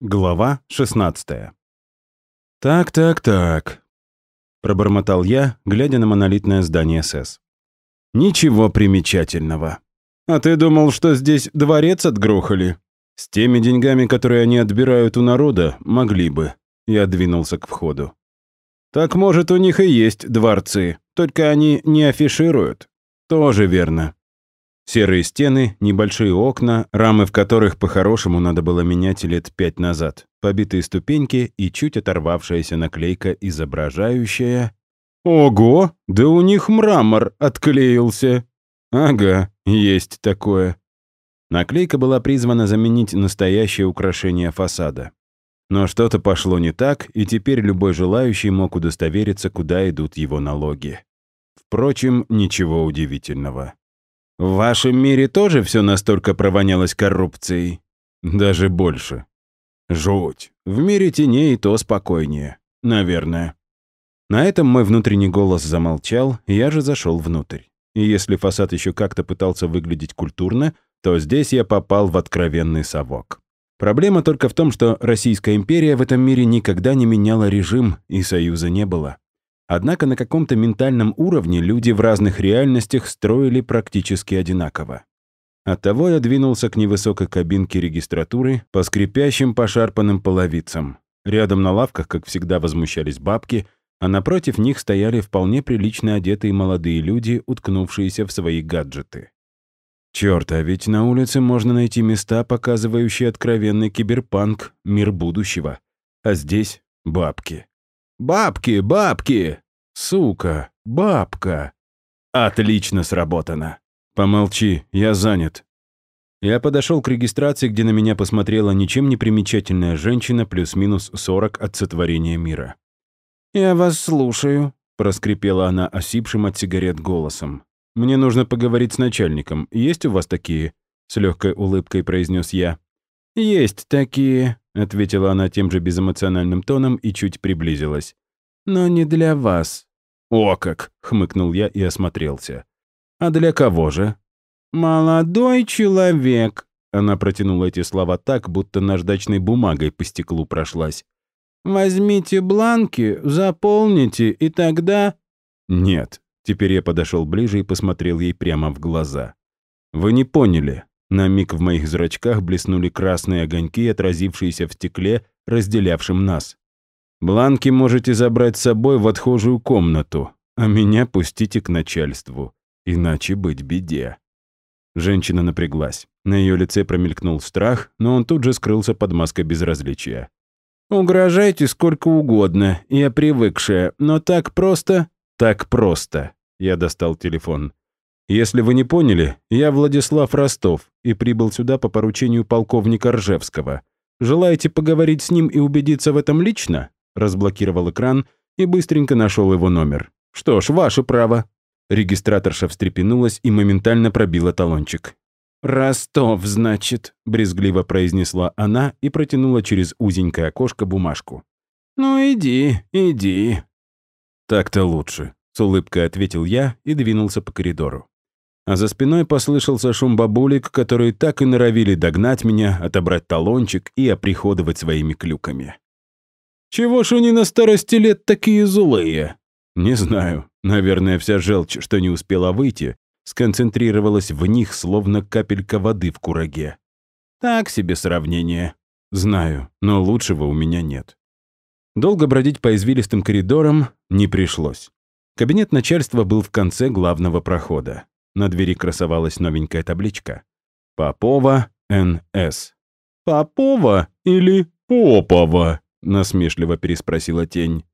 Глава 16 «Так, так, так», — пробормотал я, глядя на монолитное здание СС. «Ничего примечательного. А ты думал, что здесь дворец отгрохали? С теми деньгами, которые они отбирают у народа, могли бы». Я двинулся к входу. «Так, может, у них и есть дворцы, только они не афишируют». «Тоже верно. Серые стены, небольшие окна, рамы в которых по-хорошему надо было менять лет пять назад, побитые ступеньки и чуть оторвавшаяся наклейка, изображающая... Ого, да у них мрамор отклеился. Ага, есть такое. Наклейка была призвана заменить настоящее украшение фасада. Но что-то пошло не так, и теперь любой желающий мог удостовериться, куда идут его налоги. Впрочем, ничего удивительного. В вашем мире тоже все настолько провонялось коррупцией? Даже больше. Жуть. В мире теней то спокойнее. Наверное. На этом мой внутренний голос замолчал, я же зашел внутрь. И если фасад еще как-то пытался выглядеть культурно, то здесь я попал в откровенный совок. Проблема только в том, что Российская империя в этом мире никогда не меняла режим, и союза не было. Однако на каком-то ментальном уровне люди в разных реальностях строили практически одинаково. Оттого я двинулся к невысокой кабинке регистратуры по скрипящим пошарпанным половицам. Рядом на лавках, как всегда, возмущались бабки, а напротив них стояли вполне прилично одетые молодые люди, уткнувшиеся в свои гаджеты. Черт, а ведь на улице можно найти места, показывающие откровенный киберпанк, мир будущего. А здесь — бабки. Бабки, бабки! Сука, бабка! Отлично сработано. Помолчи, я занят. Я подошел к регистрации, где на меня посмотрела ничем не примечательная женщина плюс-минус 40 от сотворения мира. «Я вас слушаю», — проскрипела она осипшим от сигарет голосом. «Мне нужно поговорить с начальником. Есть у вас такие?» — с легкой улыбкой произнес я. «Есть такие», — ответила она тем же безэмоциональным тоном и чуть приблизилась. «Но не для вас». «О как!» — хмыкнул я и осмотрелся. «А для кого же?» «Молодой человек», — она протянула эти слова так, будто наждачной бумагой по стеклу прошлась. «Возьмите бланки, заполните, и тогда...» «Нет». Теперь я подошел ближе и посмотрел ей прямо в глаза. «Вы не поняли. На миг в моих зрачках блеснули красные огоньки, отразившиеся в стекле, разделявшем нас. «Бланки можете забрать с собой в отхожую комнату, а меня пустите к начальству, иначе быть беде». Женщина напряглась. На ее лице промелькнул страх, но он тут же скрылся под маской безразличия. «Угрожайте сколько угодно, я привыкшая, но так просто...» «Так просто». Я достал телефон. Если вы не поняли, я Владислав Ростов и прибыл сюда по поручению полковника Ржевского. Желаете поговорить с ним и убедиться в этом лично?» Разблокировал экран и быстренько нашел его номер. «Что ж, ваше право». Регистраторша встрепенулась и моментально пробила талончик. «Ростов, значит», — брезгливо произнесла она и протянула через узенькое окошко бумажку. «Ну иди, иди». «Так-то лучше», — с улыбкой ответил я и двинулся по коридору а за спиной послышался шум бабулек, которые так и норовили догнать меня, отобрать талончик и оприходовать своими клюками. «Чего ж они на старости лет такие злые?» «Не знаю. Наверное, вся желчь, что не успела выйти, сконцентрировалась в них, словно капелька воды в кураге. Так себе сравнение. Знаю, но лучшего у меня нет. Долго бродить по извилистым коридорам не пришлось. Кабинет начальства был в конце главного прохода. На двери красовалась новенькая табличка. «Попова Н.С». «Попова или Попова?» — насмешливо переспросила тень.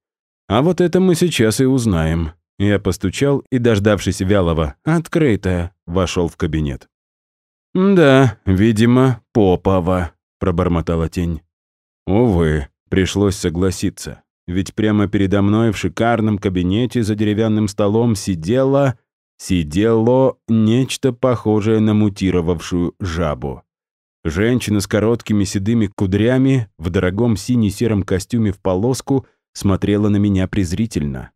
«А вот это мы сейчас и узнаем». Я постучал и, дождавшись вялого «открытая», вошел в кабинет. «Да, видимо, Попова», — пробормотала тень. Увы, пришлось согласиться. Ведь прямо передо мной в шикарном кабинете за деревянным столом сидела сидело нечто похожее на мутировавшую жабу. Женщина с короткими седыми кудрями в дорогом сине-сером костюме в полоску смотрела на меня презрительно.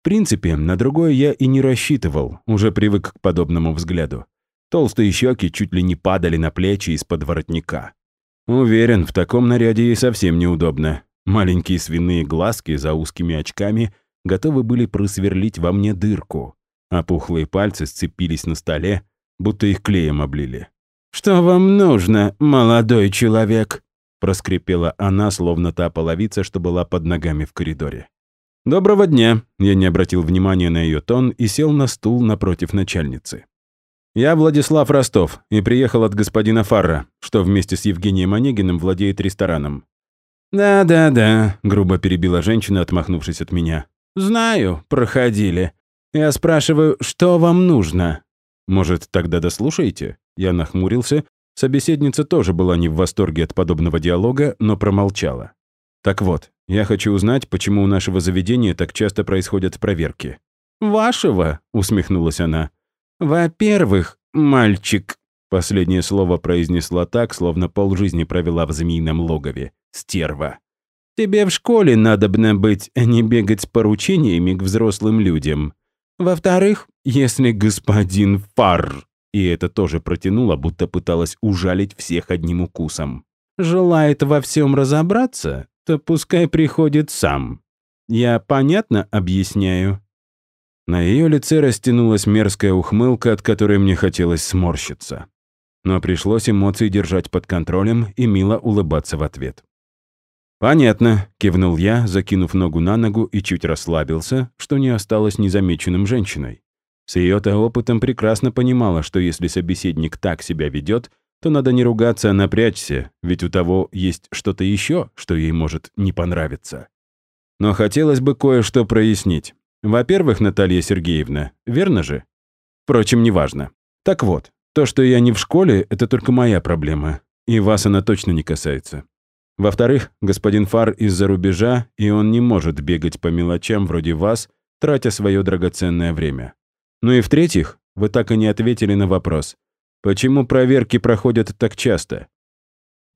В принципе, на другое я и не рассчитывал, уже привык к подобному взгляду. Толстые щеки чуть ли не падали на плечи из-под воротника. Уверен, в таком наряде ей совсем неудобно. Маленькие свиные глазки за узкими очками готовы были просверлить во мне дырку, а пухлые пальцы сцепились на столе, будто их клеем облили. «Что вам нужно, молодой человек?» проскрипела она, словно та половица, что была под ногами в коридоре. «Доброго дня!» Я не обратил внимания на ее тон и сел на стул напротив начальницы. «Я Владислав Ростов и приехал от господина Фарра, что вместе с Евгением Онегиным владеет рестораном». «Да-да-да», — грубо перебила женщина, отмахнувшись от меня. «Знаю, проходили. Я спрашиваю, что вам нужно?» «Может, тогда дослушаете?» Я нахмурился. Собеседница тоже была не в восторге от подобного диалога, но промолчала. «Так вот, я хочу узнать, почему у нашего заведения так часто происходят проверки». «Вашего?» — усмехнулась она. «Во-первых, мальчик...» Последнее слово произнесла так, словно полжизни провела в змеином логове. Стерва. «Тебе в школе надобно быть, а не бегать с поручениями к взрослым людям. Во-вторых, если господин Фарр, и это тоже протянуло, будто пыталась ужалить всех одним укусом, желает во всем разобраться, то пускай приходит сам. Я понятно объясняю?» На ее лице растянулась мерзкая ухмылка, от которой мне хотелось сморщиться. Но пришлось эмоции держать под контролем и мило улыбаться в ответ. «Понятно», — кивнул я, закинув ногу на ногу и чуть расслабился, что не осталось незамеченным женщиной. С ее-то опытом прекрасно понимала, что если собеседник так себя ведет, то надо не ругаться, а напрячься, ведь у того есть что-то еще, что ей может не понравиться. Но хотелось бы кое-что прояснить. Во-первых, Наталья Сергеевна, верно же? Впрочем, неважно. Так вот, то, что я не в школе, это только моя проблема, и вас она точно не касается. Во-вторых, господин Фар из-за рубежа, и он не может бегать по мелочам вроде вас, тратя свое драгоценное время. Ну и в-третьих, вы так и не ответили на вопрос, почему проверки проходят так часто?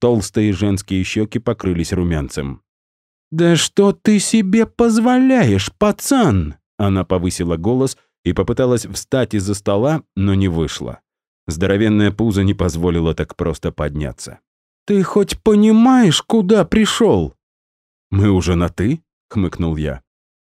Толстые женские щеки покрылись румянцем. «Да что ты себе позволяешь, пацан?» Она повысила голос и попыталась встать из-за стола, но не вышла. Здоровенная пузо не позволила так просто подняться. «Ты хоть понимаешь, куда пришел?» «Мы уже на «ты», — хмыкнул я.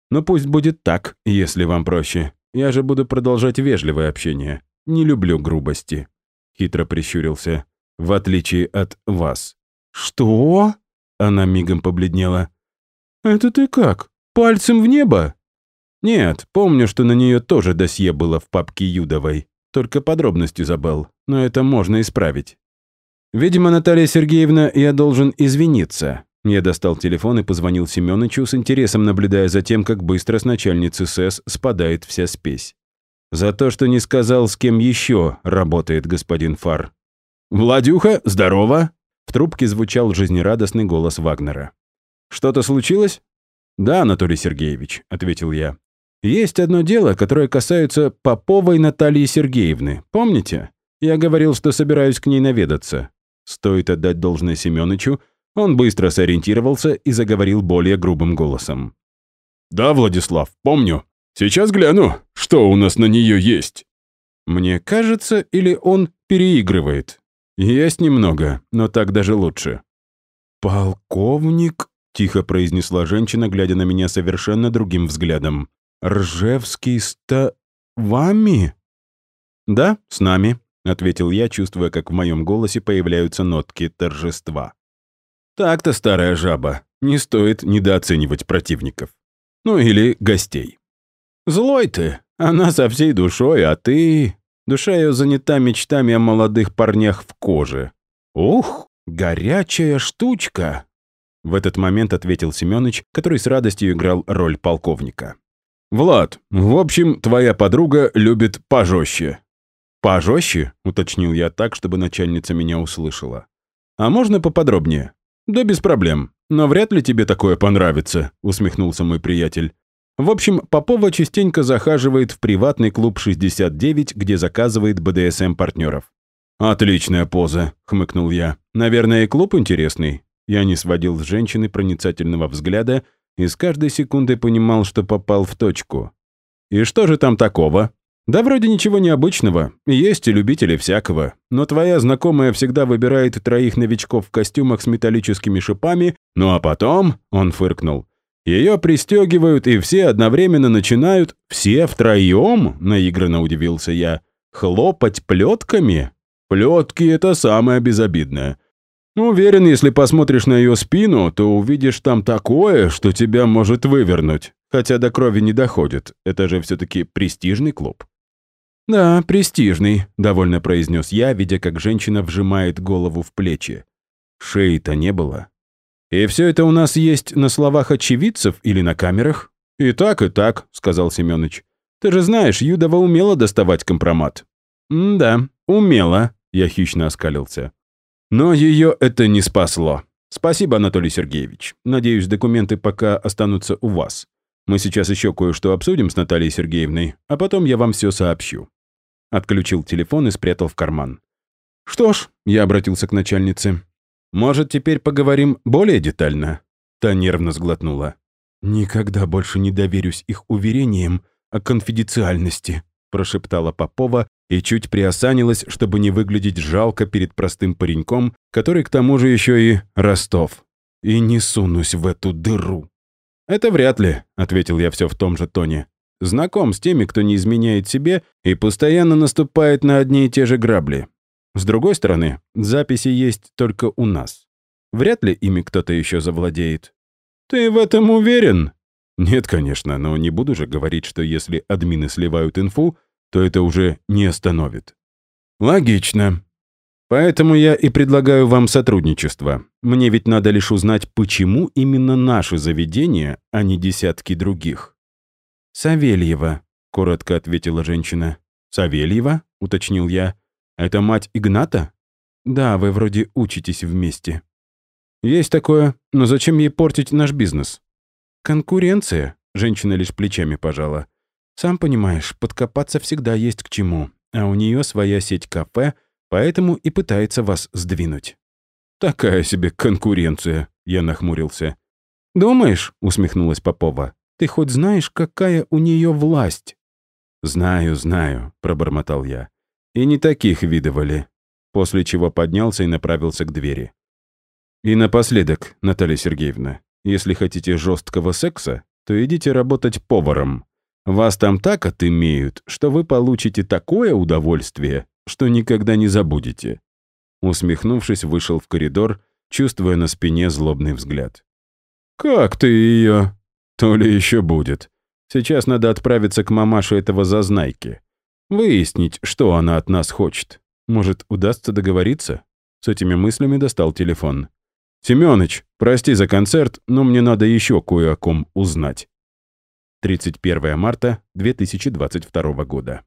«Но пусть будет так, если вам проще. Я же буду продолжать вежливое общение. Не люблю грубости», — хитро прищурился. «В отличие от вас». «Что?» — она мигом побледнела. «Это ты как? Пальцем в небо?» «Нет, помню, что на нее тоже досье было в папке Юдовой. Только подробности забыл, но это можно исправить. «Видимо, Наталья Сергеевна, я должен извиниться». Я достал телефон и позвонил Семёнычу с интересом, наблюдая за тем, как быстро с начальницы СЭС спадает вся спесь. За то, что не сказал, с кем еще работает господин Фар. «Владюха, здорово!» В трубке звучал жизнерадостный голос Вагнера. «Что-то случилось?» «Да, Анатолий Сергеевич», — ответил я. «Есть одно дело, которое касается Поповой Натальи Сергеевны. Помните? Я говорил, что собираюсь к ней наведаться. Стоит отдать должное Семёнычу, он быстро сориентировался и заговорил более грубым голосом. «Да, Владислав, помню. Сейчас гляну, что у нас на нее есть». Мне кажется, или он переигрывает. Есть немного, но так даже лучше. «Полковник?» — тихо произнесла женщина, глядя на меня совершенно другим взглядом. «Ржевский ста... вами?» «Да, с нами», — ответил я, чувствуя, как в моем голосе появляются нотки торжества. «Так-то, старая жаба, не стоит недооценивать противников. Ну или гостей. Злой ты, она со всей душой, а ты...» Душа ее занята мечтами о молодых парнях в коже. «Ух, горячая штучка!» В этот момент ответил Семёныч, который с радостью играл роль полковника. «Влад, в общем, твоя подруга любит пожестче. «Пожестче?» — уточнил я так, чтобы начальница меня услышала. «А можно поподробнее?» «Да без проблем. Но вряд ли тебе такое понравится», — усмехнулся мой приятель. В общем, Попова частенько захаживает в приватный клуб 69, где заказывает БДСМ-партнеров. «Отличная поза», — хмыкнул я. «Наверное, и клуб интересный». Я не сводил с женщины проницательного взгляда и с каждой секундой понимал, что попал в точку. «И что же там такого?» Да вроде ничего необычного, есть и любители всякого, но твоя знакомая всегда выбирает троих новичков в костюмах с металлическими шипами, ну а потом, он фыркнул, ее пристегивают и все одновременно начинают, все втроем, наигранно удивился я, хлопать плетками? Плетки — это самое безобидное. Уверен, если посмотришь на ее спину, то увидишь там такое, что тебя может вывернуть. Хотя до крови не доходит, это же все-таки престижный клуб. «Да, престижный», — довольно произнес я, видя, как женщина вжимает голову в плечи. Шеи-то не было. «И все это у нас есть на словах очевидцев или на камерах?» «И так, и так», — сказал Семёныч. «Ты же знаешь, Юдова умела доставать компромат». «Да, умела», — я хищно оскалился. Но ее это не спасло. Спасибо, Анатолий Сергеевич. Надеюсь, документы пока останутся у вас. Мы сейчас еще кое-что обсудим с Натальей Сергеевной, а потом я вам все сообщу. Отключил телефон и спрятал в карман. «Что ж», — я обратился к начальнице, «может, теперь поговорим более детально?» Та нервно сглотнула. «Никогда больше не доверюсь их уверениям о конфиденциальности», прошептала Попова и чуть приосанилась, чтобы не выглядеть жалко перед простым пареньком, который к тому же еще и Ростов. «И не сунусь в эту дыру». «Это вряд ли», — ответил я все в том же тоне. Знаком с теми, кто не изменяет себе и постоянно наступает на одни и те же грабли. С другой стороны, записи есть только у нас. Вряд ли ими кто-то еще завладеет. Ты в этом уверен? Нет, конечно, но не буду же говорить, что если админы сливают инфу, то это уже не остановит. Логично. Поэтому я и предлагаю вам сотрудничество. Мне ведь надо лишь узнать, почему именно наше заведение, а не десятки других. «Савельева», — коротко ответила женщина. «Савельева?» — уточнил я. «Это мать Игната?» «Да, вы вроде учитесь вместе». «Есть такое, но зачем ей портить наш бизнес?» «Конкуренция», — женщина лишь плечами пожала. «Сам понимаешь, подкопаться всегда есть к чему, а у нее своя сеть кафе, поэтому и пытается вас сдвинуть». «Такая себе конкуренция», — я нахмурился. «Думаешь?» — усмехнулась Попова. Ты хоть знаешь, какая у нее власть?» «Знаю, знаю», — пробормотал я. «И не таких видывали». После чего поднялся и направился к двери. «И напоследок, Наталья Сергеевна, если хотите жесткого секса, то идите работать поваром. Вас там так отымеют, что вы получите такое удовольствие, что никогда не забудете». Усмехнувшись, вышел в коридор, чувствуя на спине злобный взгляд. «Как ты ее?» То ли еще будет. Сейчас надо отправиться к мамаше этого зазнайки. Выяснить, что она от нас хочет. Может, удастся договориться? С этими мыслями достал телефон. «Семёныч, прости за концерт, но мне надо еще кое о ком узнать». 31 марта 2022 года.